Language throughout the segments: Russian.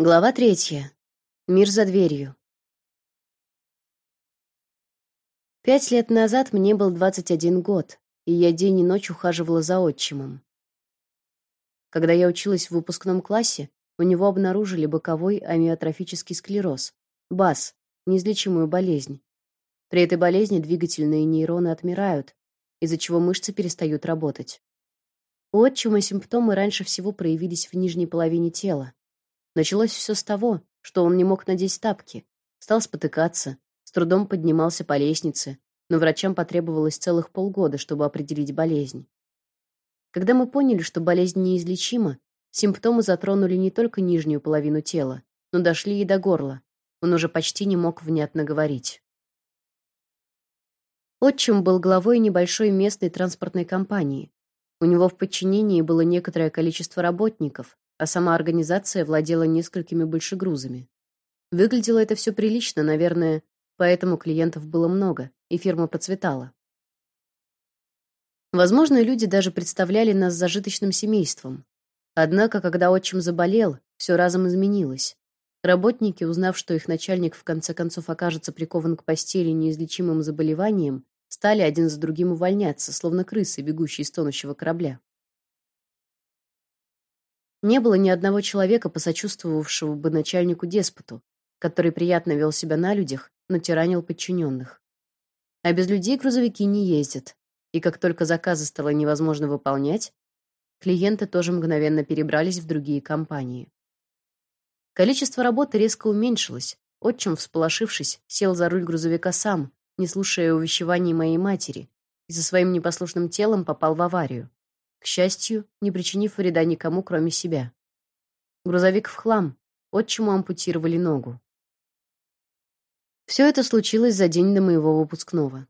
Глава третья. Мир за дверью. Пять лет назад мне был 21 год, и я день и ночь ухаживала за отчимом. Когда я училась в выпускном классе, у него обнаружили боковой амиотрофический склероз, БАС, неизлечимую болезнь. При этой болезни двигательные нейроны отмирают, из-за чего мышцы перестают работать. У отчима симптомы раньше всего проявились в нижней половине тела. Началось все с того, что он не мог надеть тапки, стал спотыкаться, с трудом поднимался по лестнице, но врачам потребовалось целых полгода, чтобы определить болезнь. Когда мы поняли, что болезнь неизлечима, симптомы затронули не только нижнюю половину тела, но дошли и до горла. Он уже почти не мог внятно говорить. Отчим был главой небольшой местной транспортной компании. У него в подчинении было некоторое количество работников, а сама организация владела несколькими большегрузами. Выглядело это все прилично, наверное, поэтому клиентов было много, и фирма процветала. Возможно, люди даже представляли нас зажиточным семейством. Однако, когда отчим заболел, все разом изменилось. Работники, узнав, что их начальник в конце концов окажется прикован к постели неизлечимым заболеванием, стали один за другим увольняться, словно крысы, бегущие с тонущего корабля. Не было ни одного человека, посочувствовавшего бы начальнику-деспоту, который приятно вел себя на людях, но тиранил подчиненных. А без людей грузовики не ездят, и как только заказы стало невозможно выполнять, клиенты тоже мгновенно перебрались в другие компании. Количество работы резко уменьшилось. Отчим, всполошившись, сел за руль грузовика сам, не слушая увещеваний моей матери, и со своим непослушным телом попал в аварию к счастью, не причинив вреда никому, кроме себя. Грузовик в хлам, отчиму ампутировали ногу. Все это случилось за день до моего выпускного.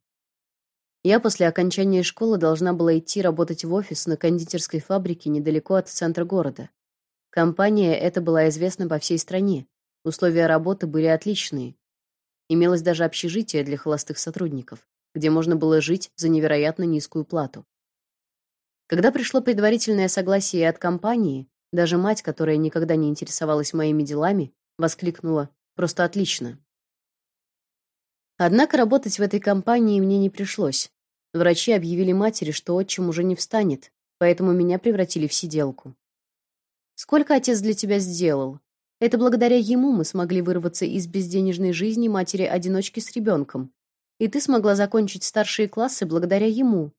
Я после окончания школы должна была идти работать в офис на кондитерской фабрике недалеко от центра города. Компания эта была известна по всей стране. Условия работы были отличные. Имелось даже общежитие для холостых сотрудников, где можно было жить за невероятно низкую плату. Когда пришло предварительное согласие от компании, даже мать, которая никогда не интересовалась моими делами, воскликнула: "Просто отлично". Однако работать в этой компании мне не пришлось. Врачи объявили матери, что отчим уже не встанет, поэтому меня превратили в сиделку. Сколько отец для тебя сделал? Это благодаря ему мы смогли вырваться из безденежной жизни матери-одиночки с ребенком. И ты смогла закончить старшие классы благодаря ему.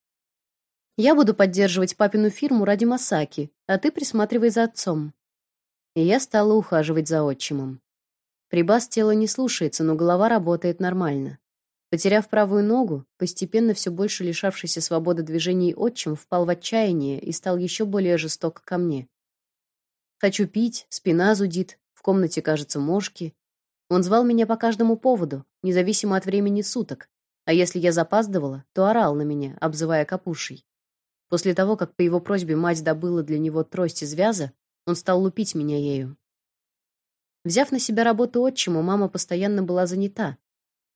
Я буду поддерживать папину фирму ради Масаки, а ты присматривай за отцом. И я стала ухаживать за отчимом. Прибас тело не слушается, но голова работает нормально. Потеряв правую ногу, постепенно все больше лишавшийся свободы движений отчим впал в отчаяние и стал еще более жесток ко мне. Хочу пить, спина зудит, в комнате, кажется, мошки. Он звал меня по каждому поводу, независимо от времени суток, а если я запаздывала, то орал на меня, обзывая капушей. После того, как по его просьбе мать добыла для него трость из вяза, он стал лупить меня ею. Взяв на себя работу отчима, мама постоянно была занята,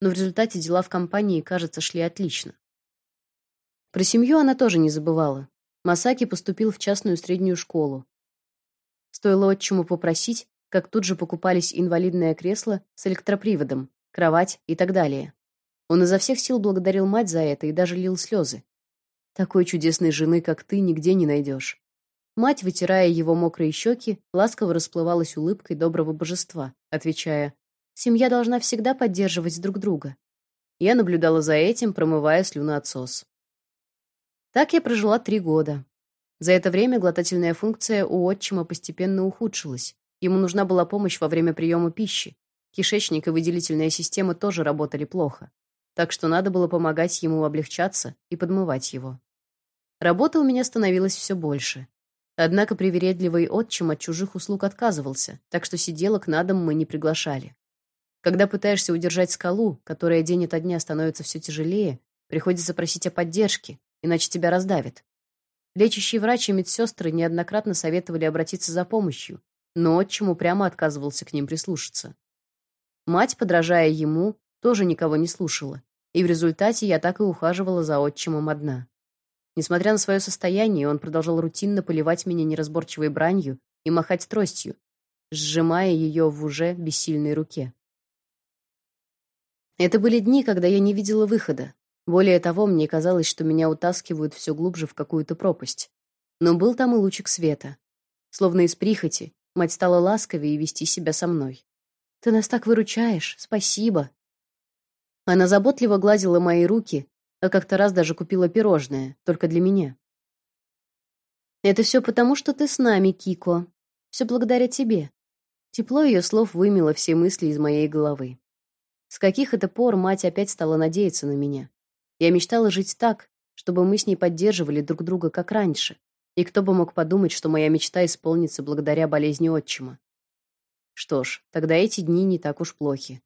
но в результате дела в компании, кажется, шли отлично. Про семью она тоже не забывала. Масаки поступил в частную среднюю школу. Стоило отчиму попросить, как тут же покупались инвалидное кресло с электроприводом, кровать и так далее. Он изо всех сил благодарил мать за это и даже лил слезы. Такой чудесной жены, как ты, нигде не найдешь. Мать, вытирая его мокрые щеки, ласково расплывалась улыбкой доброго божества, отвечая: "Семья должна всегда поддерживать друг друга". Я наблюдала за этим, промывая слюноотсос. Так я прожила три года. За это время глотательная функция у отчима постепенно ухудшилась. Ему нужна была помощь во время приема пищи. Кишечник и выделительная система тоже работали плохо так что надо было помогать ему облегчаться и подмывать его. Работы у меня становилось все больше. Однако привередливый отчим от чужих услуг отказывался, так что сиделок на дом мы не приглашали. Когда пытаешься удержать скалу, которая день ото дня становится все тяжелее, приходится просить о поддержке, иначе тебя раздавит. Лечащий врач и медсестры неоднократно советовали обратиться за помощью, но отчим упрямо отказывался к ним прислушаться. Мать, подражая ему, тоже никого не слушала, и в результате я так и ухаживала за отчимом одна. Несмотря на свое состояние, он продолжал рутинно поливать меня неразборчивой бранью и махать тростью. сжимая ее в уже бессильной руке. Это были дни, когда я не видела выхода. Более того, мне казалось, что меня утаскивают все глубже в какую-то пропасть. Но был там и лучик света. Словно из прихоти, мать стала ласковее и вести себя со мной. «Ты нас так выручаешь, спасибо!» Она заботливо гладила мои руки, а как-то раз даже купила пирожное, только для меня. «Это все потому, что ты с нами, Кико. Все благодаря тебе». Тепло ее слов вымело все мысли из моей головы. С каких это пор мать опять стала надеяться на меня? Я мечтала жить так, чтобы мы с ней поддерживали друг друга как раньше. И кто бы мог подумать, что моя мечта исполнится благодаря болезни отчима. Что ж, тогда эти дни не так уж плохи.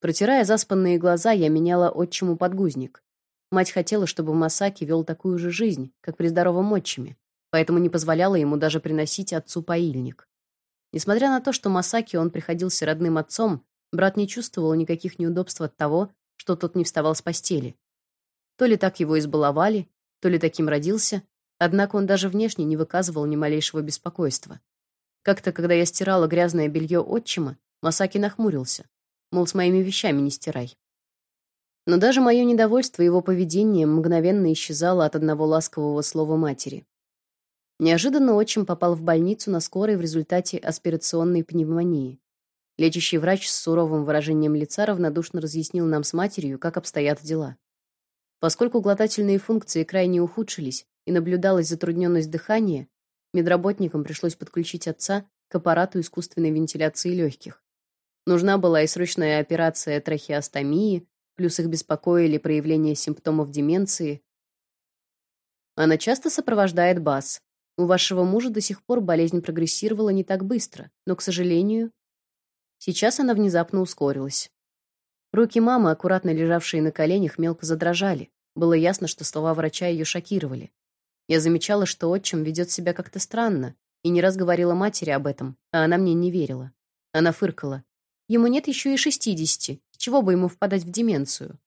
Протирая заспанные глаза, я меняла отчиму подгузник. Мать хотела, чтобы Масаки вел такую же жизнь, как при здоровом отчиме, поэтому не позволяла ему даже приносить отцу поильник. Несмотря на то, что Масаки он приходился родным отцом, Брат не чувствовал никаких неудобств от того, что тот не вставал с постели. То ли так его избаловали, то ли таким родился, однако он даже внешне не выказывал ни малейшего беспокойства. Как-то, когда я стирала грязное белье отчима, Масаки нахмурился, мол, с моими вещами не стирай. Но даже мое недовольство его поведением мгновенно исчезало от одного ласкового слова матери. Неожиданно отчим попал в больницу на скорой в результате аспирационной пневмонии. Лечащий врач с суровым выражением лица равнодушно разъяснил нам с матерью, как обстоят дела. Поскольку глотательные функции крайне ухудшились и наблюдалась затрудненность дыхания, медработникам пришлось подключить отца к аппарату искусственной вентиляции легких. Нужна была и срочная операция трахеостомии, плюс их беспокоили проявления симптомов деменции. Она часто сопровождает БАС. У вашего мужа до сих пор болезнь прогрессировала не так быстро, но, к сожалению, Сейчас она внезапно ускорилась. Руки мамы, аккуратно лежавшие на коленях, мелко задрожали. Было ясно, что слова врача ее шокировали. Я замечала, что отчим ведет себя как-то странно, и не раз говорила матери об этом, а она мне не верила. Она фыркала. Ему нет еще и шестидесяти, чего бы ему впадать в деменцию?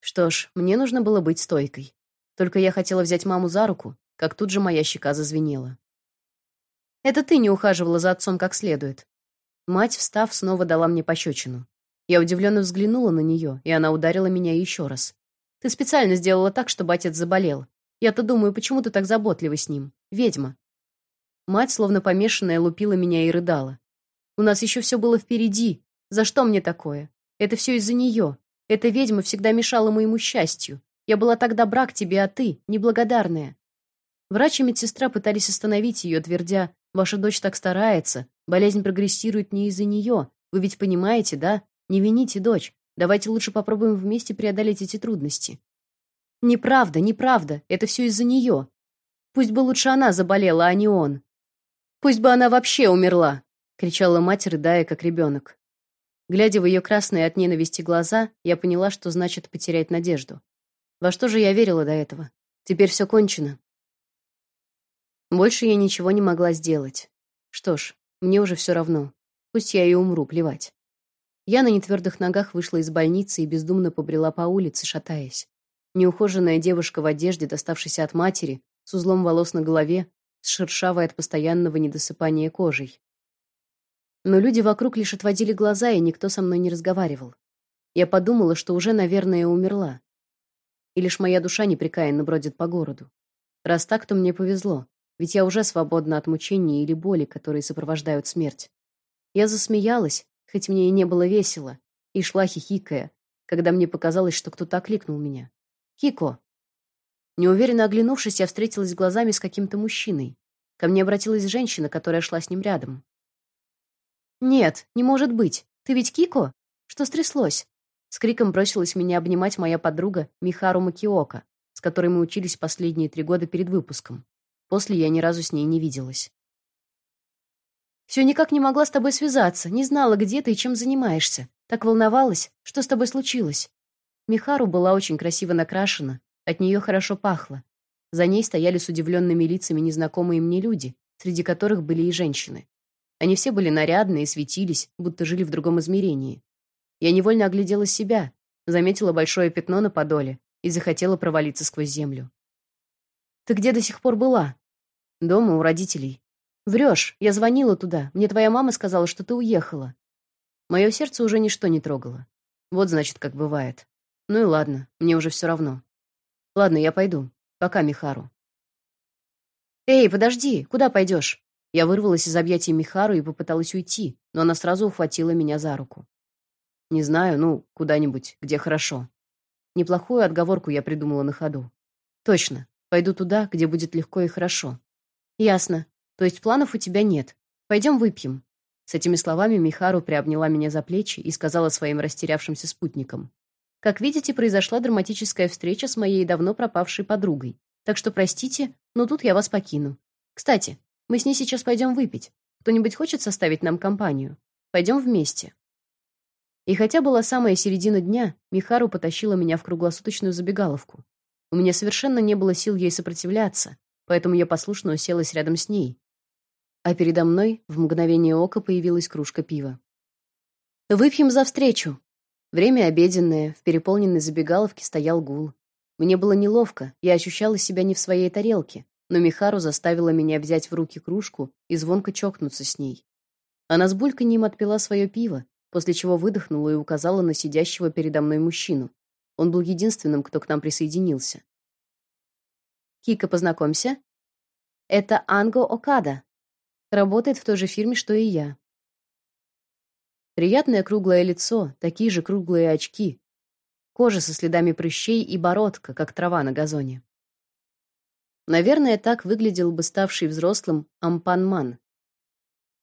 Что ж, мне нужно было быть стойкой. Только я хотела взять маму за руку, как тут же моя щека зазвенела. Это ты не ухаживала за отцом как следует. Мать, встав, снова дала мне пощечину. Я удивленно взглянула на нее, и она ударила меня еще раз. Ты специально сделала так, чтобы отец заболел. Я-то думаю, почему ты так заботлива с ним? Ведьма. Мать, словно помешанная, лупила меня и рыдала. У нас еще все было впереди. За что мне такое? Это все из-за нее. Эта ведьма всегда мешала моему счастью. Я была так добра к тебе, а ты неблагодарная. Врач и медсестра пытались остановить ее, твердя: "Ваша дочь так старается, Болезнь прогрессирует не из-за нее. Вы ведь понимаете, да? Не вините дочь. Давайте лучше попробуем вместе преодолеть эти трудности. Неправда, неправда. Это все из-за нее. Пусть бы лучше она заболела, а не он. Пусть бы она вообще умерла, кричала мать, рыдая как ребенок. Глядя в ее красные от ненависти глаза, я поняла, что значит потерять надежду. Во что же я верила до этого? Теперь все кончено. Больше я ничего не могла сделать. Что ж, мне уже все равно. Пусть я и умру, плевать. Я на нетвердых ногах вышла из больницы и бездумно побрела по улице, шатаясь. Неухоженная девушка в одежде, доставшейся от матери, с узлом волос на голове, с шершавой от постоянного недосыпания кожей. Но люди вокруг лишь отводили глаза, и никто со мной не разговаривал. Я подумала, что уже, наверное, умерла. И лишь моя душа непрекаянно бродит по городу. Раз так, то мне повезло ведь я уже свободна от мучений или боли, которые сопровождают смерть. Я засмеялась, хоть мне и не было весело, и шла хихикая, когда мне показалось, что кто-то окликнул меня. «Кико!» Неуверенно оглянувшись, я встретилась глазами с каким-то мужчиной. Ко мне обратилась женщина, которая шла с ним рядом. «Нет, не может быть. Ты ведь Кико? Что стряслось?» С криком бросилась меня обнимать моя подруга Михару Макиока, с которой мы учились последние три года перед выпуском. После я ни разу с ней не виделась. Все никак не могла с тобой связаться, не знала, где ты и чем занимаешься. Так волновалась, что с тобой случилось. Михару была очень красиво накрашена, от нее хорошо пахло. За ней стояли с удивленными лицами незнакомые мне люди, среди которых были и женщины. Они все были нарядные и светились, будто жили в другом измерении. Я невольно оглядела себя, заметила большое пятно на подоле и захотела провалиться сквозь землю. Ты где до сих пор была? Дома у родителей. Врешь. Я звонила туда. Мне твоя мама сказала, что ты уехала. Мое сердце уже ничто не трогало. Вот значит, как бывает. Ну и ладно, мне уже все равно. Ладно, я пойду. Пока, Михару. Эй, подожди, куда пойдешь? Я вырвалась из объятий Михару и попыталась уйти, но она сразу ухватила меня за руку. Не знаю, ну, куда-нибудь, где хорошо. Неплохую отговорку я придумала на ходу. Точно. Пойду туда, где будет легко и хорошо. Ясно. То есть планов у тебя нет. Пойдем выпьем. С этими словами Михару приобняла меня за плечи и сказала своим растерявшимся спутникам: "Как видите, произошла драматическая встреча с моей давно пропавшей подругой. Так что простите, но тут я вас покину. Кстати, мы с ней сейчас пойдем выпить. Кто-нибудь хочет составить нам компанию? Пойдем вместе". И хотя была самая середина дня, Михару потащила меня в круглосуточную забегаловку. У меня совершенно не было сил ей сопротивляться, поэтому я послушно уселась рядом с ней. А передо мной в мгновение ока появилась кружка пива. Выпьем за встречу. Время обеденное, в переполненной забегаловке стоял гул. Мне было неловко, я ощущала себя не в своей тарелке, но Михару заставила меня взять в руки кружку и звонко чокнуться с ней. Она с бульканьем отпила свое пиво, после чего выдохнула и указала на сидящего передо мной мужчину. Он был единственным, кто к нам присоединился. Кика, познакомься. Это Анго Окада. Работает в той же фирме, что и я. Приятное круглое лицо, такие же круглые очки, кожа со следами прыщей и бородка, как трава на газоне. Наверное, так выглядел бы ставший взрослым Ампанман,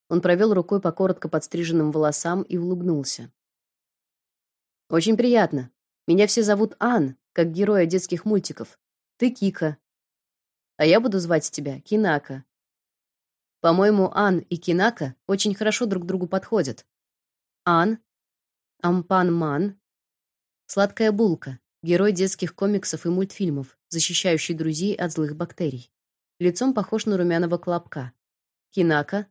он провел рукой по коротко подстриженным волосам и улыбнулся. Очень приятно. Меня все зовут Ан, как героя детских мультиков. Ты Кика. А я буду звать тебя Кинака. По-моему, Ан и Кинака очень хорошо друг другу подходят. Ан, Ампан-ман, сладкая булка, герой детских комиксов и мультфильмов, защищающий друзей от злых бактерий. Лицом похож на румяного колобка. Кинака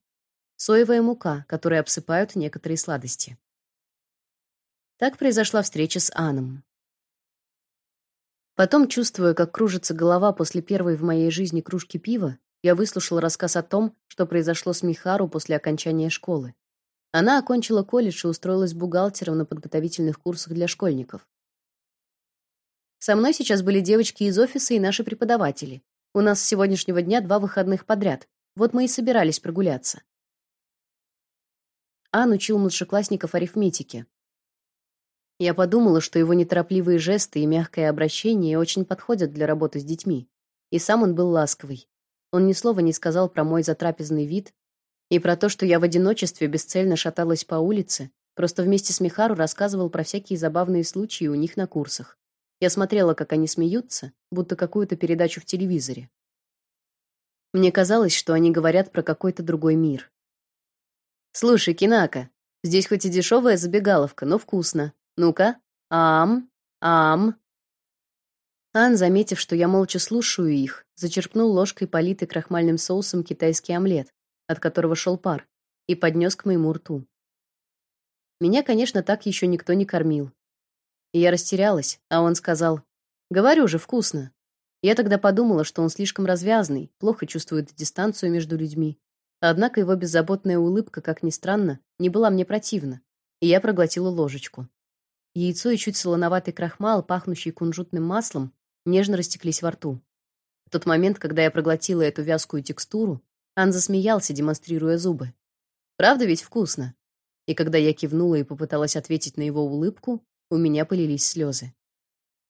соевая мука, которой обсыпают некоторые сладости. Так произошла встреча с Аном. Потом, чувствуя, как кружится голова после первой в моей жизни кружки пива, я выслушал рассказ о том, что произошло с Михару после окончания школы. Она окончила колледж и устроилась бухгалтером на подготовительных курсах для школьников. Со мной сейчас были девочки из офиса и наши преподаватели. У нас с сегодняшнего дня два выходных подряд. Вот мы и собирались прогуляться. Ан учил младшеклассников арифметике. Я подумала, что его неторопливые жесты и мягкое обращение очень подходят для работы с детьми. И сам он был ласковый. Он ни слова не сказал про мой затрапезный вид и про то, что я в одиночестве бесцельно шаталась по улице, просто вместе с Михару рассказывал про всякие забавные случаи у них на курсах. Я смотрела, как они смеются, будто какую-то передачу в телевизоре. Мне казалось, что они говорят про какой-то другой мир. Слушай, Кинака, здесь хоть и дешевая забегаловка, но вкусно. Ну-ка. Ам, ам. Ан, заметив, что я молча слушаю их, зачерпнул ложкой политый крахмальным соусом китайский омлет, от которого шел пар, и поднес к моему рту. Меня, конечно, так еще никто не кормил. И я растерялась, а он сказал: "Говорю же, вкусно". Я тогда подумала, что он слишком развязный, плохо чувствует дистанцию между людьми, Однако его беззаботная улыбка, как ни странно, не была мне противна, и я проглотила ложечку. Яйцо и чуть солоноватый крахмал, пахнущий кунжутным маслом, нежно растеклись во рту. В тот момент, когда я проглотила эту вязкую текстуру, Ан засмеялся, демонстрируя зубы. Правда ведь вкусно? И когда я кивнула и попыталась ответить на его улыбку, у меня полились слезы.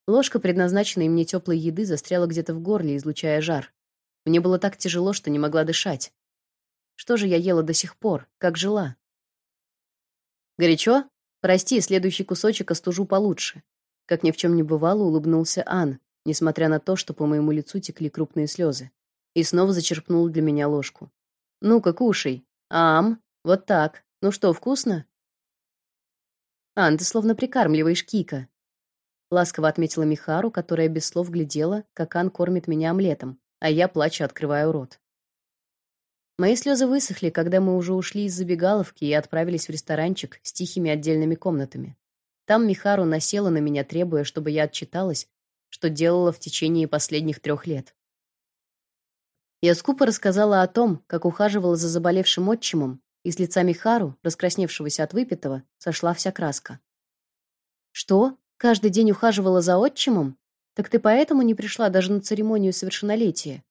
Ложка, предназначенная мне теплой еды, застряла где-то в горле, излучая жар. Мне было так тяжело, что не могла дышать. Что же я ела до сих пор? Как жила? Горячо? Прости, следующий кусочек остужу получше. Как ни в чем не бывало, улыбнулся Ан, несмотря на то, что по моему лицу текли крупные слезы, и снова зачерпнул для меня ложку. Ну-ка, кушай. Ам, вот так. Ну что, вкусно? Ан, ты словно прикармливаешь Кика. Ласково отметила Михару, которая без слов глядела, как Ан кормит меня омлетом, а я плача открываю рот. Мои слезы высохли, когда мы уже ушли из забегаловки и отправились в ресторанчик с тихими отдельными комнатами. Там Михару насела на меня, требуя, чтобы я отчиталась, что делала в течение последних трех лет. Я скупо рассказала о том, как ухаживала за заболевшим отчимом, и с лица Михару, раскрасневшегося от выпитого, сошла вся краска. Что? Каждый день ухаживала за отчимом? Так ты поэтому не пришла даже на церемонию совершеннолетия?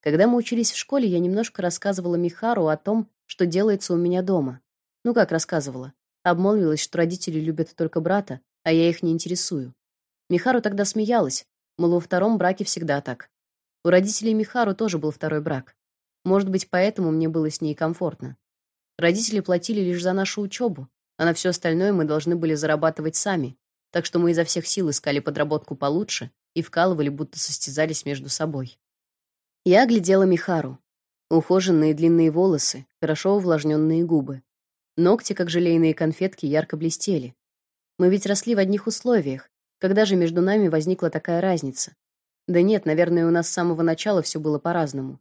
Когда мы учились в школе, я немножко рассказывала Михару о том, что делается у меня дома. Ну как рассказывала? Обмолвилась, что родители любят только брата, а я их не интересую. Михару тогда смеялась, мол, во втором браке всегда так. У родителей Михару тоже был второй брак. Может быть, поэтому мне было с ней комфортно. Родители платили лишь за нашу учебу, а на все остальное мы должны были зарабатывать сами. Так что мы изо всех сил искали подработку получше и вкалывали, будто состязались между собой. Я оглядела Михару. Ухоженные длинные волосы, хорошо увлажненные губы. Ногти, как желейные конфетки, ярко блестели. Мы ведь росли в одних условиях. Когда же между нами возникла такая разница? Да нет, наверное, у нас с самого начала все было по-разному.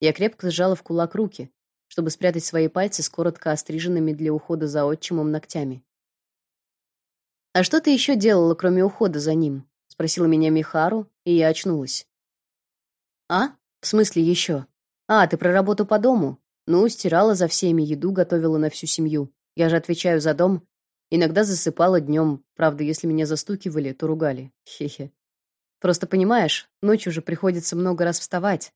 Я крепко сжала в кулак руки, чтобы спрятать свои пальцы с коротко остриженными для ухода за отчимом ногтями. А что ты еще делала, кроме ухода за ним? спросила меня Михару, и я очнулась. А? В смысле еще? А, ты про работу по дому? Ну, стирала за всеми, еду готовила на всю семью. Я же отвечаю за дом. Иногда засыпала днем. Правда, если меня застукивали, то ругали. Хе-хе. Просто понимаешь, ночью же приходится много раз вставать.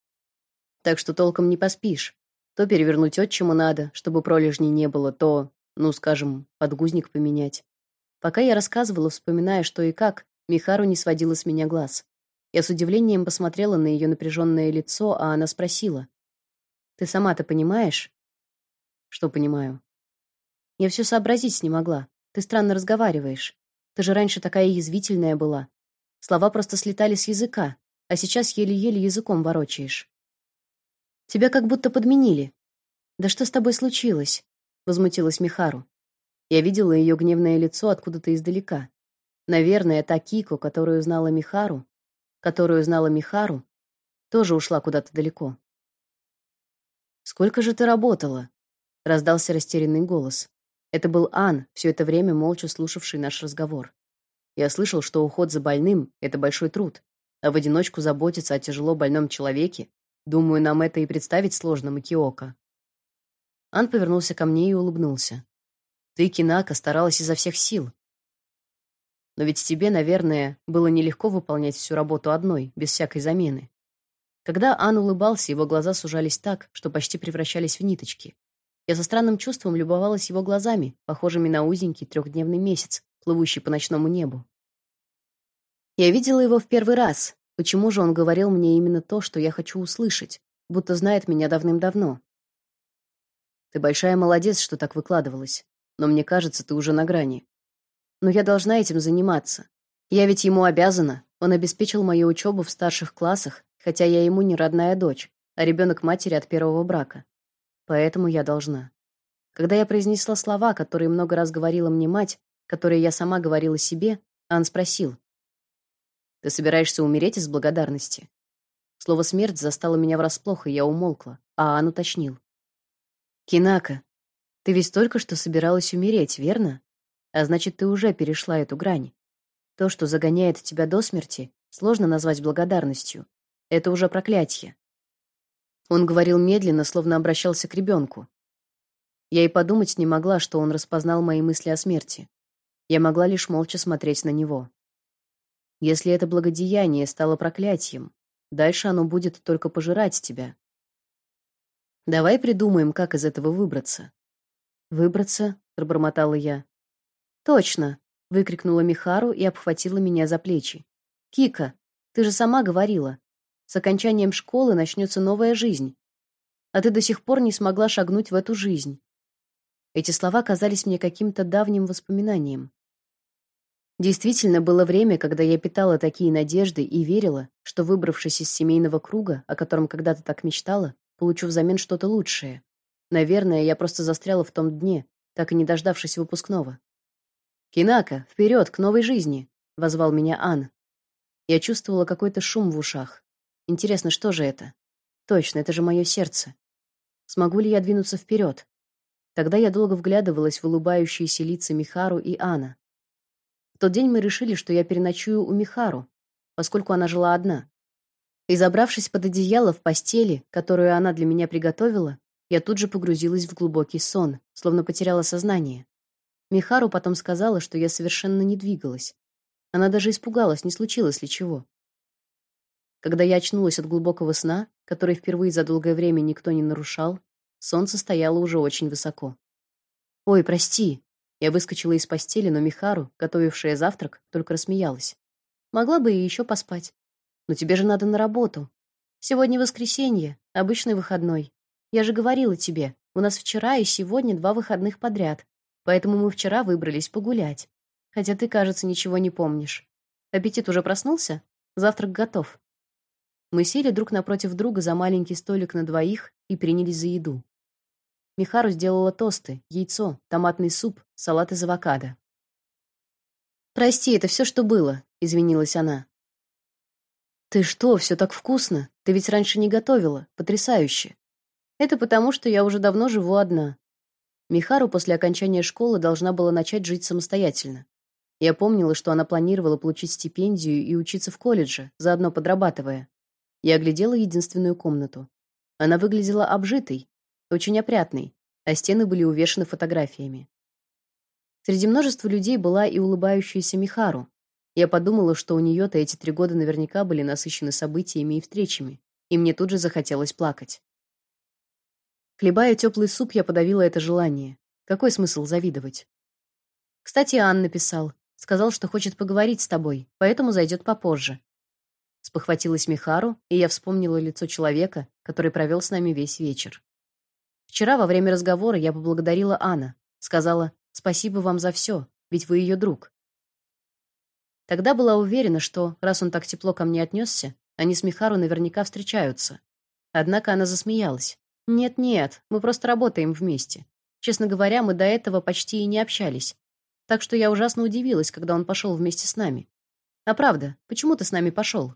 Так что толком не поспишь. То перевернуть отчиму надо, чтобы пролежней не было, то, ну, скажем, подгузник поменять. Пока я рассказывала, вспоминая, что и как, Михару не сводила с меня глаз. Я с удивлением посмотрела на ее напряженное лицо, а она спросила: "Ты сама-то понимаешь?" "Что понимаю?" "Я все сообразить не могла. Ты странно разговариваешь. Ты же раньше такая язвительная была. Слова просто слетали с языка, а сейчас еле-еле языком ворочаешь. Тебя как будто подменили. Да что с тобой случилось? возмутилась Михару. Я видела ее гневное лицо откуда-то издалека. Наверное, та Кико, которую знала Михару, которую знала Михару, тоже ушла куда-то далеко. Сколько же ты работала? раздался растерянный голос. Это был Ан, все это время молча слушавший наш разговор. Я слышал, что уход за больным это большой труд, а в одиночку заботиться о тяжело больном человеке, думаю, нам это и представить сложно, Макиока. Ан повернулся ко мне и улыбнулся. Ты, Кинака, старалась изо всех сил. Но ведь тебе, наверное, было нелегко выполнять всю работу одной, без всякой замены. Когда Ан улыбался, его глаза сужались так, что почти превращались в ниточки. Я со странным чувством любовалась его глазами, похожими на узенький трехдневный месяц, плывущий по ночному небу. Я видела его в первый раз. Почему же он говорил мне именно то, что я хочу услышать, будто знает меня давным-давно? Ты большая молодец, что так выкладывалась, но мне кажется, ты уже на грани. Но я должна этим заниматься. Я ведь ему обязана. Он обеспечил мою учебу в старших классах, хотя я ему не родная дочь, а ребенок матери от первого брака. Поэтому я должна. Когда я произнесла слова, которые много раз говорила мне мать, которые я сама говорила себе, Ан спросил: "Ты собираешься умереть из благодарности?" Слово смерть застало меня врасплох, и я умолкла, а Ан уточнил: "Кинака, ты ведь только что собиралась умереть, верно? А значит, ты уже перешла эту грань. То, что загоняет тебя до смерти, сложно назвать благодарностью. Это уже проклятие". Он говорил медленно, словно обращался к ребенку. Я и подумать не могла, что он распознал мои мысли о смерти. Я могла лишь молча смотреть на него. Если это благодеяние стало проклятием, дальше оно будет только пожирать тебя. Давай придумаем, как из этого выбраться. Выбраться, пробормотала я. Точно, выкрикнула Михару и обхватила меня за плечи. Кика, ты же сама говорила, с окончанием школы начнется новая жизнь. А ты до сих пор не смогла шагнуть в эту жизнь. Эти слова казались мне каким-то давним воспоминанием. Действительно, было время, когда я питала такие надежды и верила, что, выбравшись из семейного круга, о котором когда-то так мечтала, получу взамен что-то лучшее. Наверное, я просто застряла в том дне, так и не дождавшись выпускного. «Кинака, вперед, к новой жизни!» — возвал меня Ан. Я чувствовала какой-то шум в ушах. Интересно, что же это? Точно, это же мое сердце. Смогу ли я двинуться вперед? Тогда я долго вглядывалась в улыбающиеся лица Михару и Ана тот день мы решили, что я переночую у Михару, поскольку она жила одна. И забравшись под одеяло в постели, которую она для меня приготовила, я тут же погрузилась в глубокий сон, словно потеряла сознание. Михару потом сказала, что я совершенно не двигалась. Она даже испугалась, не случилось ли чего. Когда я очнулась от глубокого сна, который впервые за долгое время никто не нарушал, солнце стояло уже очень высоко. «Ой, прости!» Я выскочила из постели, но Михару, готовившая завтрак, только рассмеялась. «Могла бы и еще поспать. Но тебе же надо на работу. Сегодня воскресенье, обычный выходной. Я же говорила тебе, у нас вчера и сегодня два выходных подряд, поэтому мы вчера выбрались погулять. Хотя ты, кажется, ничего не помнишь. Аппетит уже проснулся? Завтрак готов. Мы сели друг напротив друга за маленький столик на двоих и принялись за еду. Михару сделала тосты, яйцо, томатный суп, салат из авокадо. «Прости, это все, что было», — извинилась она. «Ты что, все так вкусно? Ты ведь раньше не готовила. Потрясающе. Это потому, что я уже давно живу одна. Михару после окончания школы должна была начать жить самостоятельно. Я помнила, что она планировала получить стипендию и учиться в колледже, заодно подрабатывая. Я оглядела единственную комнату. Она выглядела обжитой, очень опрятной, а стены были увешаны фотографиями. Среди множества людей была и улыбающаяся Михару. Я подумала, что у нее то эти три года наверняка были насыщены событиями и встречами, и мне тут же захотелось плакать. Хлебая теплый суп, я подавила это желание. Какой смысл завидовать? Кстати, Анна написал. Сказал, что хочет поговорить с тобой, поэтому зайдет попозже. Спохватилась Михару, и я вспомнила лицо человека, который провел с нами весь вечер. Вчера во время разговора я поблагодарила Анна, сказала: "Спасибо вам за все, ведь вы ее друг". Тогда была уверена, что раз он так тепло ко мне отнесся, они с Михару наверняка встречаются. Однако она засмеялась. Нет-нет, мы просто работаем вместе. Честно говоря, мы до этого почти и не общались. Так что я ужасно удивилась, когда он пошел вместе с нами. А правда, почему ты с нами пошел?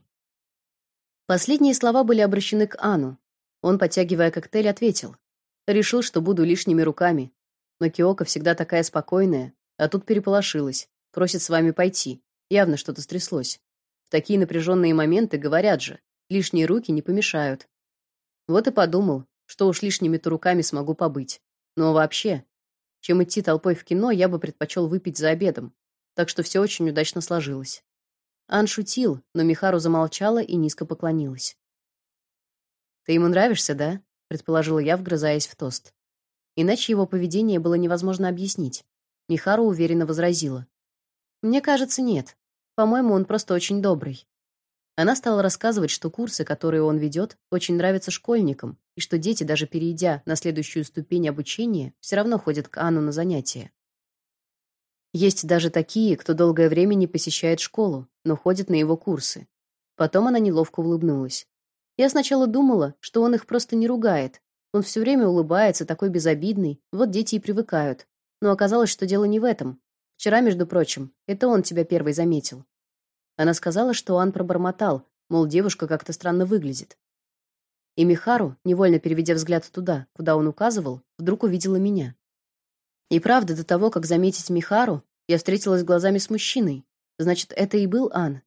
Последние слова были обращены к Ану. Он, подтягивая коктейль, ответил: "Решил, что буду лишними руками. Но Киока всегда такая спокойная, а тут переполошилась, просит с вами пойти. Явно что-то стряслось. В такие напряженные моменты говорят же: лишние руки не помешают. Вот и подумал, что уж лишними-то руками смогу побыть. Но вообще, чем идти толпой в кино, я бы предпочел выпить за обедом. Так что все очень удачно сложилось. Ан шутил, но Михару замолчала и низко поклонилась. Ты ему нравишься, да? Предположила я, вгрызаясь в тост. Иначе его поведение было невозможно объяснить. Михару уверенно возразила: "Мне кажется, нет. По-моему, он просто очень добрый. Она стала рассказывать, что курсы, которые он ведет, очень нравятся школьникам, и что дети, даже перейдя на следующую ступень обучения, все равно ходят к Анну на занятия. Есть даже такие, кто долгое время не посещает школу, но ходит на его курсы. Потом она неловко улыбнулась. Я сначала думала, что он их просто не ругает. Он все время улыбается, такой безобидный. Вот дети и привыкают. Но оказалось, что дело не в этом. Вчера, между прочим, это он тебя первый заметил. Она сказала, что Ан пробормотал, мол, девушка как-то странно выглядит. И Михару, невольно переведя взгляд туда, куда он указывал, вдруг увидела меня. И правда, до того, как заметить Михару, я встретилась глазами с мужчиной. Значит, это и был Ан.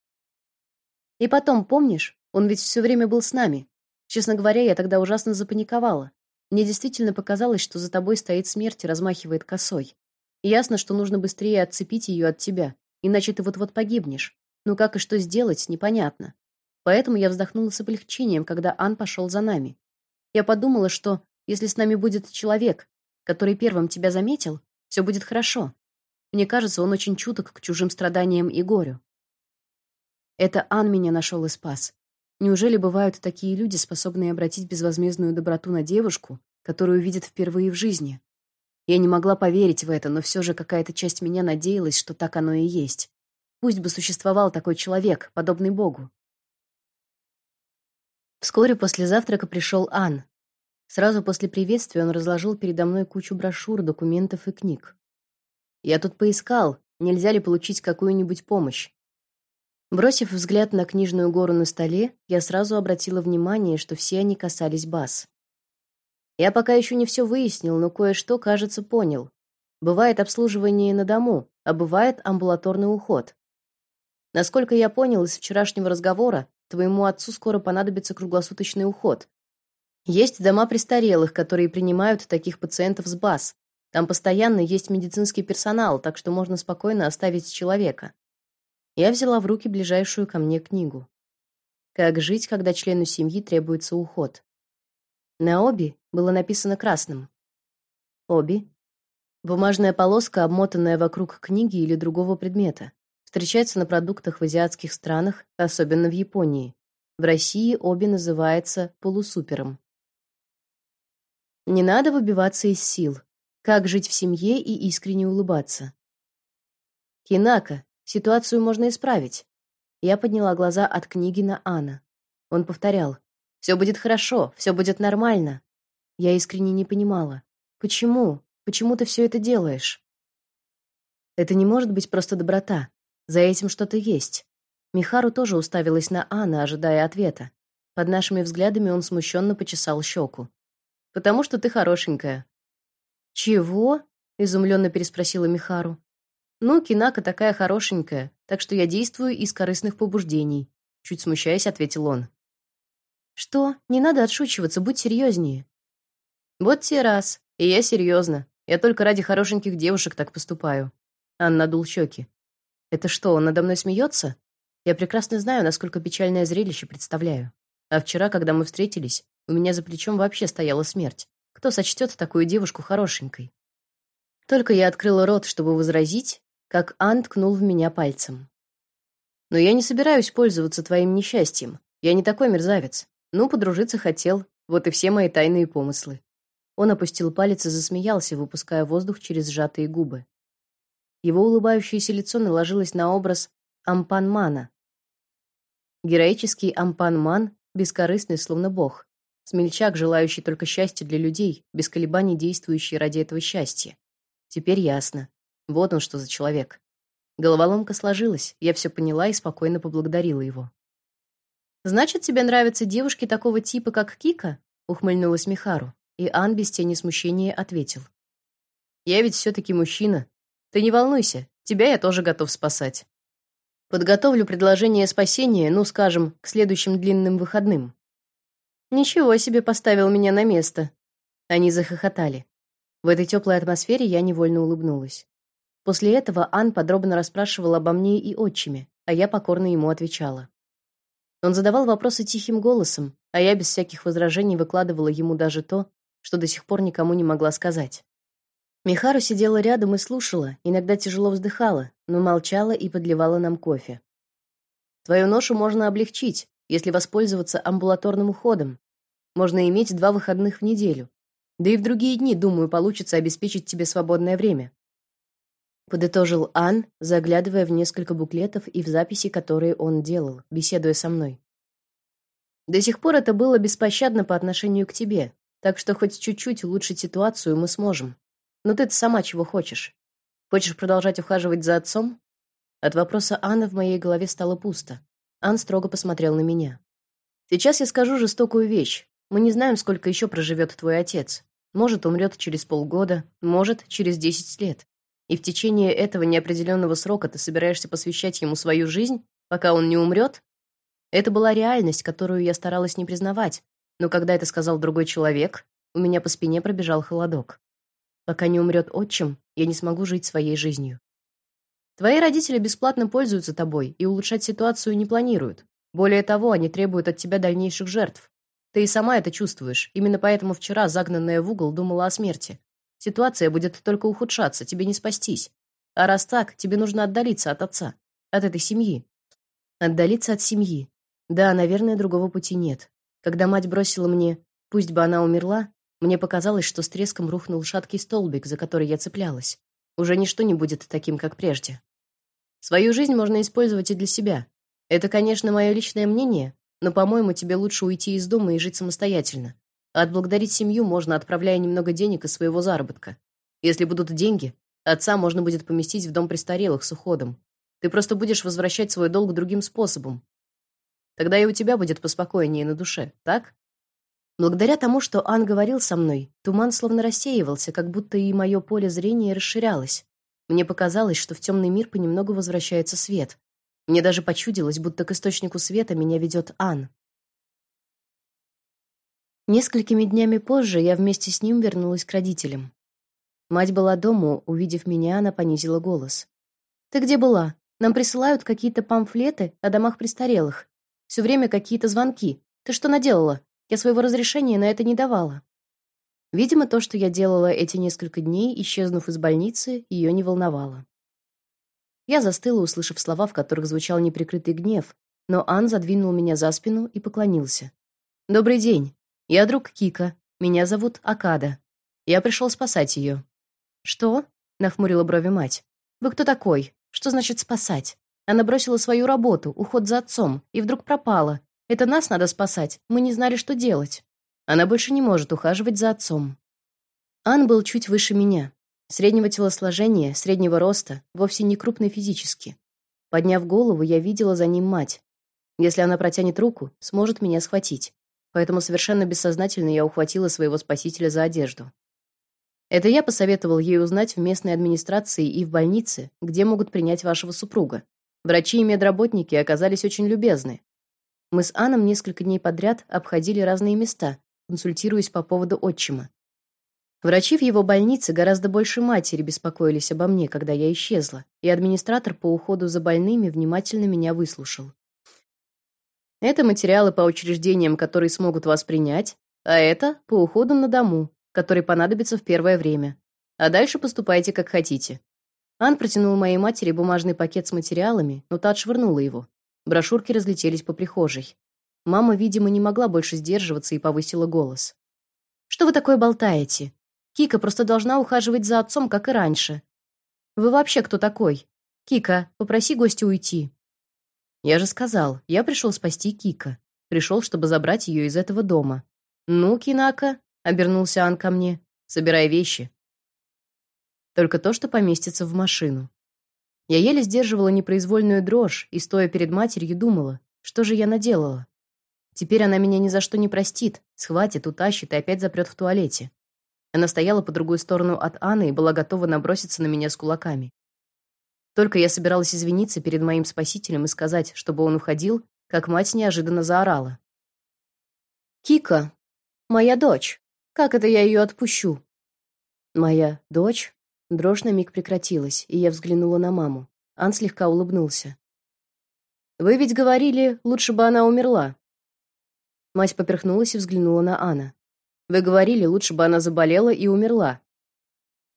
И потом, помнишь, он ведь все время был с нами. Честно говоря, я тогда ужасно запаниковала. Мне действительно показалось, что за тобой стоит смерть и размахивает косой. Ясно, что нужно быстрее отцепить ее от тебя, иначе ты вот-вот погибнешь. Но как и что сделать, непонятно. Поэтому я вздохнула с облегчением, когда Ан пошел за нами. Я подумала, что если с нами будет человек, который первым тебя заметил, все будет хорошо. Мне кажется, он очень чуток к чужим страданиям и горю. Это Ан меня нашел и спас. Неужели бывают такие люди, способные обратить безвозмездную доброту на девушку, которую видят впервые в жизни? Я не могла поверить в это, но все же какая-то часть меня надеялась, что так оно и есть. Пусть бы существовал такой человек, подобный Богу. Вскоре после завтрака пришел Ан. Сразу после приветствия он разложил передо мной кучу брошюр, документов и книг. Я тут поискал, нельзя ли получить какую-нибудь помощь. Бросив взгляд на книжную гору на столе, я сразу обратила внимание, что все они касались баз. Я пока еще не все выяснил, но кое-что, кажется, понял. Бывает обслуживание на дому, а бывает амбулаторный уход. Насколько я понял из вчерашнего разговора, твоему отцу скоро понадобится круглосуточный уход. Есть дома престарелых, которые принимают таких пациентов с БАС. Там постоянно есть медицинский персонал, так что можно спокойно оставить человека. Я взяла в руки ближайшую ко мне книгу. Как жить, когда члену семьи требуется уход. На обе было написано красным. Оби бумажная полоска, обмотанная вокруг книги или другого предмета. Встречается на продуктах в азиатских странах, особенно в Японии. В России оби называется полусупером. Не надо выбиваться из сил. Как жить в семье и искренне улыбаться. Кинака, ситуацию можно исправить. Я подняла глаза от книги на Анна. Он повторял: «Все будет хорошо, все будет нормально". Я искренне не понимала, почему? Почему ты все это делаешь? Это не может быть просто доброта. За этим что-то есть. Михару тоже уставилась на Анна, ожидая ответа. Под нашими взглядами он смущенно почесал щеку. Потому что ты хорошенькая. Чего? изумленно переспросила Михару. Ну, Кинака такая хорошенькая, так что я действую из корыстных побуждений, чуть смущаясь, ответил он. Что? Не надо отшучиваться, будь серьезнее. Вот те раз, и я серьезно. Я только ради хорошеньких девушек так поступаю. Анна надул щеки. Это что, он надо мной смеется? Я прекрасно знаю, насколько печальное зрелище представляю. А вчера, когда мы встретились, у меня за плечом вообще стояла смерть. Кто сочтет такую девушку хорошенькой? Только я открыла рот, чтобы возразить, как Ан ткнул в меня пальцем. Но я не собираюсь пользоваться твоим несчастьем. Я не такой мерзавец. Ну, подружиться хотел. Вот и все мои тайные помыслы. Он опустил палец и засмеялся, выпуская воздух через сжатые губы. Его улыбающееся лицо наложилось на образ Ампанмана. Героический Ампанман, бескорыстный, словно бог. Смельчак, желающий только счастья для людей, без колебаний действующий ради этого счастья. Теперь ясно. Вот он что за человек. Головоломка сложилась, я все поняла и спокойно поблагодарила его. «Значит, тебе нравятся девушки такого типа, как Кика?» — ухмыльнулась Михару, и Ан без тени смущения ответил. «Я ведь все-таки мужчина, ты не волнуйся, тебя я тоже готов спасать. Подготовлю предложение спасения, ну, скажем, к следующим длинным выходным. Ничего себе поставил меня на место. Они захохотали. В этой теплой атмосфере я невольно улыбнулась. После этого Ан подробно расспрашивал обо мне и отчиме, а я покорно ему отвечала. Он задавал вопросы тихим голосом, а я без всяких возражений выкладывала ему даже то, что до сих пор никому не могла сказать. Михару сидела рядом и слушала, иногда тяжело вздыхала, но молчала и подливала нам кофе. Твою ношу можно облегчить, если воспользоваться амбулаторным уходом. Можно иметь два выходных в неделю. Да и в другие дни, думаю, получится обеспечить тебе свободное время. Подытожил Ан, заглядывая в несколько буклетов и в записи, которые он делал, беседуя со мной. До сих пор это было беспощадно по отношению к тебе, так что хоть чуть-чуть улучшить ситуацию мы сможем. Но ты-то сама чего хочешь? Хочешь продолжать ухаживать за отцом? От вопроса Анны в моей голове стало пусто. Ан строго посмотрел на меня. Сейчас я скажу жестокую вещь. Мы не знаем, сколько еще проживет твой отец. Может, умрет через полгода, может, через десять лет. И в течение этого неопределенного срока ты собираешься посвящать ему свою жизнь, пока он не умрет? Это была реальность, которую я старалась не признавать, но когда это сказал другой человек, у меня по спине пробежал холодок. Пока не умрет отчим, я не смогу жить своей жизнью. Твои родители бесплатно пользуются тобой и улучшать ситуацию не планируют. Более того, они требуют от тебя дальнейших жертв. Ты и сама это чувствуешь. Именно поэтому вчера, загнанная в угол, думала о смерти. Ситуация будет только ухудшаться, тебе не спастись. А раз так, тебе нужно отдалиться от отца, от этой семьи. Отдалиться от семьи. Да, наверное, другого пути нет. Когда мать бросила мне, пусть бы она умерла, мне показалось, что с треском рухнул шаткий столбик, за который я цеплялась. Уже ничто не будет таким, как прежде. Свою жизнь можно использовать и для себя. Это, конечно, мое личное мнение, но, по-моему, тебе лучше уйти из дома и жить самостоятельно. Отблагодарить семью можно, отправляя немного денег из своего заработка. Если будут деньги, отца можно будет поместить в дом престарелых с уходом. Ты просто будешь возвращать свой долг другим способом. Тогда и у тебя будет поспокойнее на душе, так? Благодаря тому, что Ан говорил со мной, туман словно рассеивался, как будто и мое поле зрения расширялось. Мне показалось, что в темный мир понемногу возвращается свет. Мне даже почудилось, будто к источнику света меня ведет Ан. Несколькими днями позже я вместе с ним вернулась к родителям. Мать была дома, увидев меня, она понизила голос. Ты где была? Нам присылают какие-то памфлеты о домах престарелых. Все время какие-то звонки. Ты что наделала? Я своего разрешения на это не давала. Видимо, то, что я делала эти несколько дней, исчезнув из больницы, ее не волновало. Я застыла, услышав слова, в которых звучал неприкрытый гнев, но Ан задвинул меня за спину и поклонился. Добрый день. Я друг Кика. Меня зовут Акада. Я пришел спасать ее. Что? нахмурила брови мать. Вы кто такой? Что значит спасать? Она бросила свою работу, уход за отцом, и вдруг пропала. Это нас надо спасать. Мы не знали, что делать. Она больше не может ухаживать за отцом. Ан был чуть выше меня, среднего телосложения, среднего роста, вовсе не крупный физически. Подняв голову, я видела за ним мать. Если она протянет руку, сможет меня схватить. Поэтому совершенно бессознательно я ухватила своего спасителя за одежду. Это я посоветовал ей узнать в местной администрации и в больнице, где могут принять вашего супруга. Врачи и медработники оказались очень любезны. Мы с Анном несколько дней подряд обходили разные места, консультируясь по поводу отчима. Врачи в его больнице гораздо больше матери беспокоились обо мне, когда я исчезла, и администратор по уходу за больными внимательно меня выслушал. Это материалы по учреждениям, которые смогут вас принять, а это по уходу на дому, который понадобится в первое время. А дальше поступайте как хотите. Ан протянул моей матери бумажный пакет с материалами, но та отшвырнула его. Брошюрки разлетелись по прихожей. Мама, видимо, не могла больше сдерживаться и повысила голос. Что вы такое болтаете? Кика просто должна ухаживать за отцом, как и раньше. Вы вообще кто такой? Кика, попроси гостя уйти. Я же сказал, я пришел спасти Кика. Пришел, чтобы забрать ее из этого дома. Ну, Кинака, обернулся Ан ко мне. Собирай вещи. Только то, что поместится в машину. Я еле сдерживала непроизвольную дрожь и стоя перед матерью думала, что же я наделала? Теперь она меня ни за что не простит, схватит, утащит и опять запрет в туалете. Она стояла по другую сторону от Анны и была готова наброситься на меня с кулаками. Только я собиралась извиниться перед моим спасителем и сказать, чтобы он уходил, как мать неожиданно заорала. «Кика, моя дочь. Как это я ее отпущу?» «Моя дочь?» Дрожь на миг прекратилась, и я взглянула на маму. Ан слегка улыбнулся. «Вы ведь говорили, лучше бы она умерла», Мать поперхнулась и взглянула на Анна. Вы говорили, лучше бы она заболела и умерла.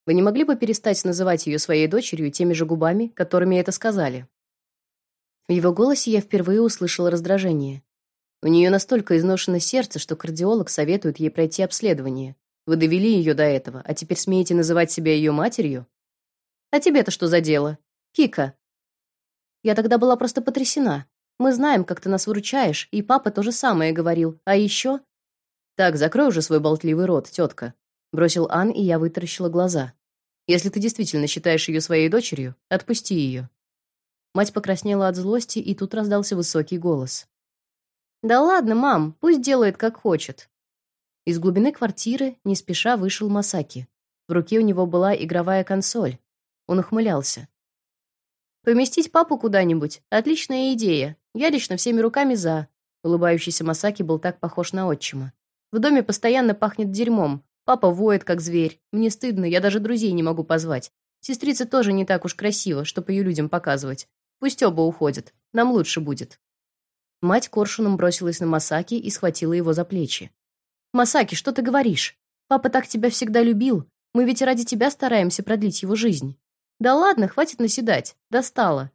Вы не могли бы перестать называть ее своей дочерью теми же губами, которыми это сказали? В его голосе я впервые услышала раздражение. У нее настолько изношено сердце, что кардиолог советует ей пройти обследование. Вы довели ее до этого, а теперь смеете называть себя ее матерью? А тебе-то что за дело? Кика. Я тогда была просто потрясена. Мы знаем, как ты нас выручаешь, и папа то же самое говорил. А еще...» «Так, закрой уже свой болтливый рот, тетка», — бросил Ан, и я вытаращила глаза. «Если ты действительно считаешь ее своей дочерью, отпусти ее». Мать покраснела от злости, и тут раздался высокий голос. «Да ладно, мам, пусть делает, как хочет». Из глубины квартиры не спеша вышел Масаки. В руке у него была игровая консоль. Он ухмылялся. «Поместить папу куда-нибудь — отличная идея. Я лично всеми руками за. Улыбающийся Масаки был так похож на отчима. В доме постоянно пахнет дерьмом. Папа воет как зверь. Мне стыдно, я даже друзей не могу позвать. Сестрица тоже не так уж красиво, чтобы ее людям показывать. Пусть оба уходят. Нам лучше будет. Мать коршуном бросилась на Масаки и схватила его за плечи. Масаки, что ты говоришь? Папа так тебя всегда любил. Мы ведь ради тебя стараемся продлить его жизнь. Да ладно, хватит наседать. Достало.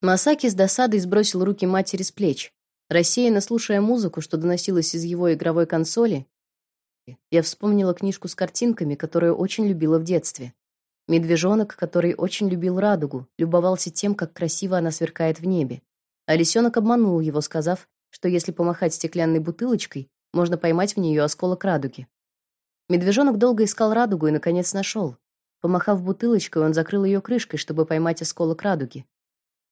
Масаки с досадой сбросил руки матери с плеч. Рассеянно слушая музыку, что доносилась из его игровой консоли, я вспомнила книжку с картинками, которую очень любила в детстве. Медвежонок, который очень любил радугу, любовался тем, как красиво она сверкает в небе. А лисенок обманул его, сказав, что если помахать стеклянной бутылочкой, можно поймать в нее осколок радуги. Медвежонок долго искал радугу и наконец нашел. Помахав бутылочкой, он закрыл ее крышкой, чтобы поймать осколок радуги.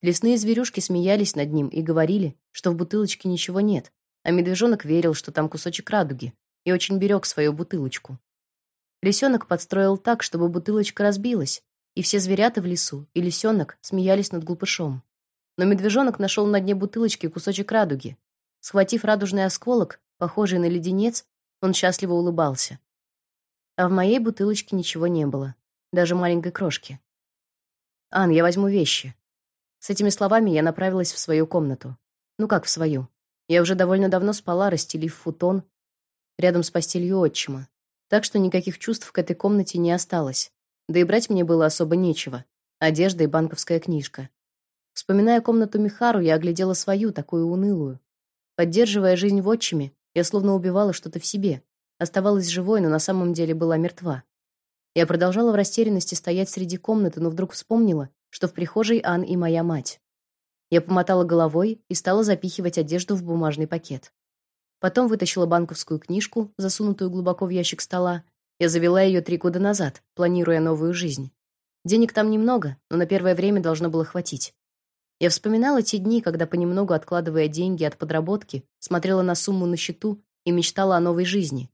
Лесные зверюшки смеялись над ним и говорили, что в бутылочке ничего нет, а медвежонок верил, что там кусочек радуги, и очень берег свою бутылочку. Лисенок подстроил так, чтобы бутылочка разбилась, и все зверята в лесу и лисенок смеялись над глупышом. но медвежонок нашел на дне бутылочки кусочек радуги. Схватив радужный осколок, похожий на леденец, он счастливо улыбался. А в моей бутылочке ничего не было, даже маленькой крошки. «Ан, я возьму вещи». С этими словами я направилась в свою комнату. Ну как в свою? Я уже довольно давно спала, расстелив футон рядом с постелью отчима, так что никаких чувств к этой комнате не осталось. Да и брать мне было особо нечего. Одежда и банковская книжка. Вспоминая комнату Михару, я оглядела свою, такую унылую. Поддерживая жизнь в отчиме, я словно убивала что-то в себе. Оставалась живой, но на самом деле была мертва. Я продолжала в растерянности стоять среди комнаты, но вдруг вспомнила, что в прихожей Ан и моя мать. Я помотала головой и стала запихивать одежду в бумажный пакет. Потом вытащила банковскую книжку, засунутую глубоко в ящик стола. Я завела ее три года назад, планируя новую жизнь. Денег там немного, но на первое время должно было хватить. Я вспоминала те дни, когда понемногу откладывая деньги от подработки, смотрела на сумму на счету и мечтала о новой жизни.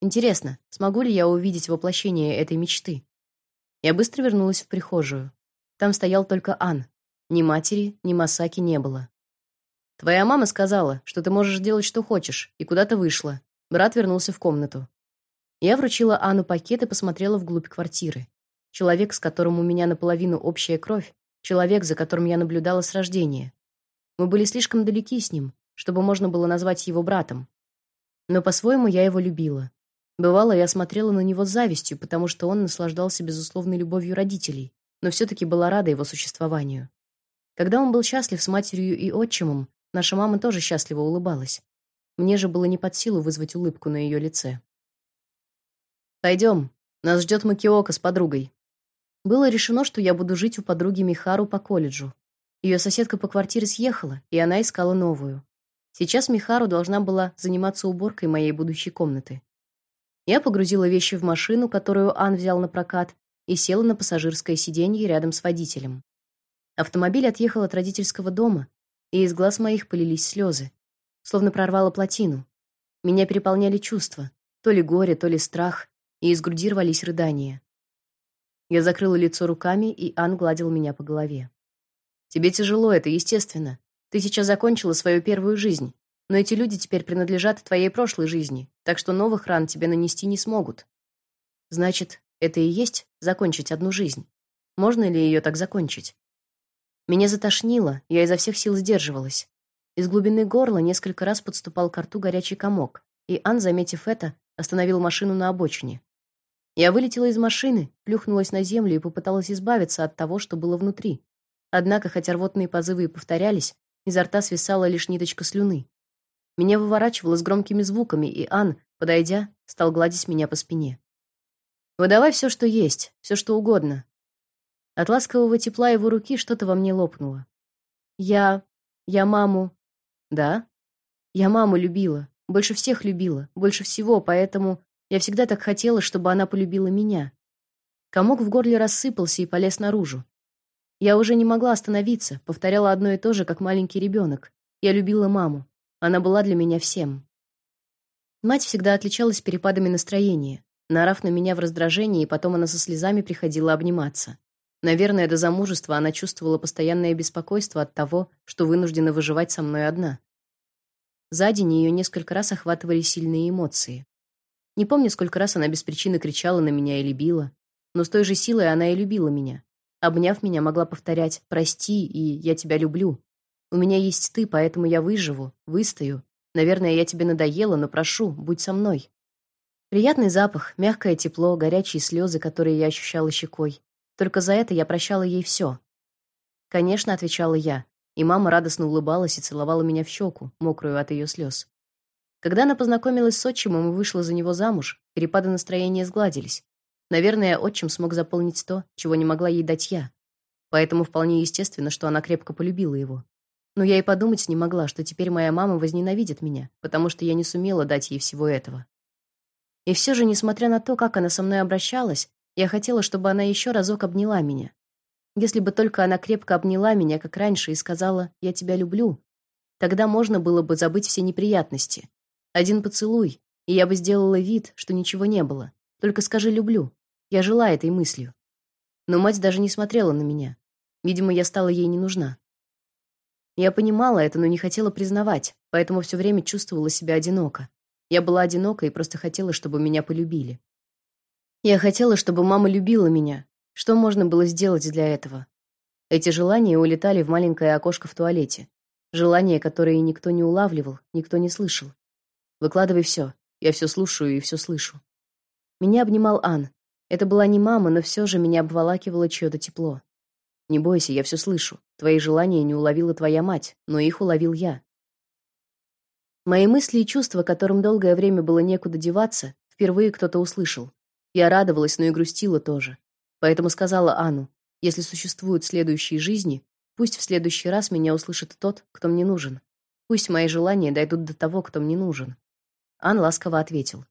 Интересно, смогу ли я увидеть воплощение этой мечты? Я быстро вернулась в прихожую. Там стоял только Ан. Ни матери, ни Масаки не было. Твоя мама сказала, что ты можешь делать что хочешь, и куда-то вышла. Брат вернулся в комнату. Я вручила Анну пакет и посмотрела вглубь квартиры. Человек, с которым у меня наполовину общая кровь, человек, за которым я наблюдала с рождения. Мы были слишком далеки с ним, чтобы можно было назвать его братом. Но по-своему я его любила. Бывало, я смотрела на него с завистью, потому что он наслаждался безусловной любовью родителей, но все таки была рада его существованию. Когда он был счастлив с матерью и отчимом, наша мама тоже счастливо улыбалась. Мне же было не под силу вызвать улыбку на ее лице. Пойдем, нас ждет Макиока с подругой. Было решено, что я буду жить у подруги Михару по колледжу. Ее соседка по квартире съехала, и она искала новую. Сейчас Михару должна была заниматься уборкой моей будущей комнаты. Я погрузила вещи в машину, которую Ан взял на прокат, и села на пассажирское сиденье рядом с водителем. Автомобиль отъехал от родительского дома, и из глаз моих полились слезы, словно прорвало плотину. Меня переполняли чувства, то ли горе, то ли страх, и из груди рвались рыдания. Я закрыла лицо руками, и Ан гладил меня по голове. Тебе тяжело, это естественно. Ты сейчас закончила свою первую жизнь, но эти люди теперь принадлежат твоей прошлой жизни, так что новых ран тебе нанести не смогут. Значит, это и есть закончить одну жизнь. Можно ли ее так закончить? Меня затошнило, я изо всех сил сдерживалась. Из глубины горла несколько раз подступал к рту горячий комок, и Ан, заметив это, остановил машину на обочине. Я вылетела из машины, плюхнулась на землю и попыталась избавиться от того, что было внутри. Однако, хотя рвотные позывы и повторялись, изо рта свисала лишь ниточка слюны. Меня выворачивало с громкими звуками, и Ан, подойдя, стал гладить меня по спине. «Выдавай все, что есть, все, что угодно». От ласкового тепла его руки что-то во мне лопнуло. «Я... я маму...» «Да?» «Я маму любила, больше всех любила, больше всего, поэтому я всегда так хотела, чтобы она полюбила меня. Комок в горле рассыпался и полез наружу. Я уже не могла остановиться, повторяла одно и то же, как маленький ребенок. Я любила маму. Она была для меня всем. Мать всегда отличалась перепадами настроения. Нарав на меня в раздражении, и потом она со слезами приходила обниматься. Наверное, до замужества она чувствовала постоянное беспокойство от того, что вынуждена выживать со мной одна. За день ее несколько раз охватывали сильные эмоции. Не помню, сколько раз она без причины кричала на меня или била, но с той же силой она и любила меня. Обняв меня, могла повторять «Прости» и «Я тебя люблю». «У меня есть ты, поэтому я выживу, выстою. Наверное, я тебе надоела, но прошу, будь со мной». Приятный запах, мягкое тепло, горячие слезы, которые я ощущала щекой. Только за это я прощала ей все. «Конечно», — отвечала я, и мама радостно улыбалась и целовала меня в щеку, мокрую от ее слез. Когда она познакомилась с отчимом и вышла за него замуж, перепады настроения сгладились. Наверное, отчим смог заполнить то, чего не могла ей дать я. Поэтому вполне естественно, что она крепко полюбила его. Но я и подумать не могла, что теперь моя мама возненавидит меня, потому что я не сумела дать ей всего этого. И все же, несмотря на то, как она со мной обращалась, я хотела, чтобы она еще разок обняла меня. Если бы только она крепко обняла меня, как раньше, и сказала «я тебя люблю», тогда можно было бы забыть все неприятности, один поцелуй, и я бы сделала вид, что ничего не было. Только скажи «люблю». Я жила этой мыслью. Но мать даже не смотрела на меня. Видимо, я стала ей не нужна. Я понимала это, но не хотела признавать, поэтому все время чувствовала себя одиноко. Я была одинока и просто хотела, чтобы меня полюбили. Я хотела, чтобы мама любила меня. Что можно было сделать для этого? Эти желания улетали в маленькое окошко в туалете. Желания, которые никто не улавливал, никто не слышал. Выкладывай все. Я все слушаю и все слышу. Меня обнимал Ан. Это была не мама, но все же меня обволакивало чьё-то тепло. Не бойся, я все слышу. Твои желания не уловила твоя мать, но их уловил я. Мои мысли и чувства, которым долгое время было некуда деваться, впервые кто-то услышал. Я радовалась, но и грустила тоже. Поэтому сказала Ану: "Если существуют следующие жизни, пусть в следующий раз меня услышит тот, кто мне нужен. Пусть мои желания дойдут до того, кто мне нужен". Ан ласково ответил: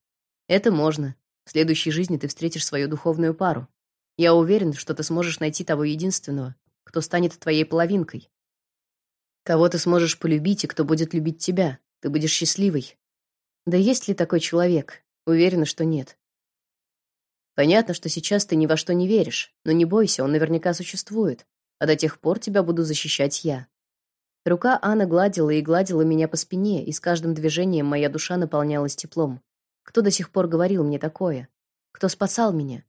"Это можно. В следующей жизни ты встретишь свою духовную пару. Я уверен, что ты сможешь найти того единственного, кто станет твоей половинкой. Кого ты сможешь полюбить и кто будет любить тебя. Ты будешь счастливой. Да есть ли такой человек? Уверена, что нет. Понятно, что сейчас ты ни во что не веришь, но не бойся, он наверняка существует, а до тех пор тебя буду защищать я. Рука Анны гладила и гладила меня по спине, и с каждым движением моя душа наполнялась теплом. Кто до сих пор говорил мне такое? Кто спасал меня?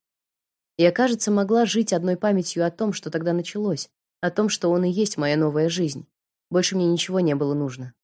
Я, кажется, могла жить одной памятью о том, что тогда началось, о том, что он и есть моя новая жизнь. Больше мне ничего не было нужно.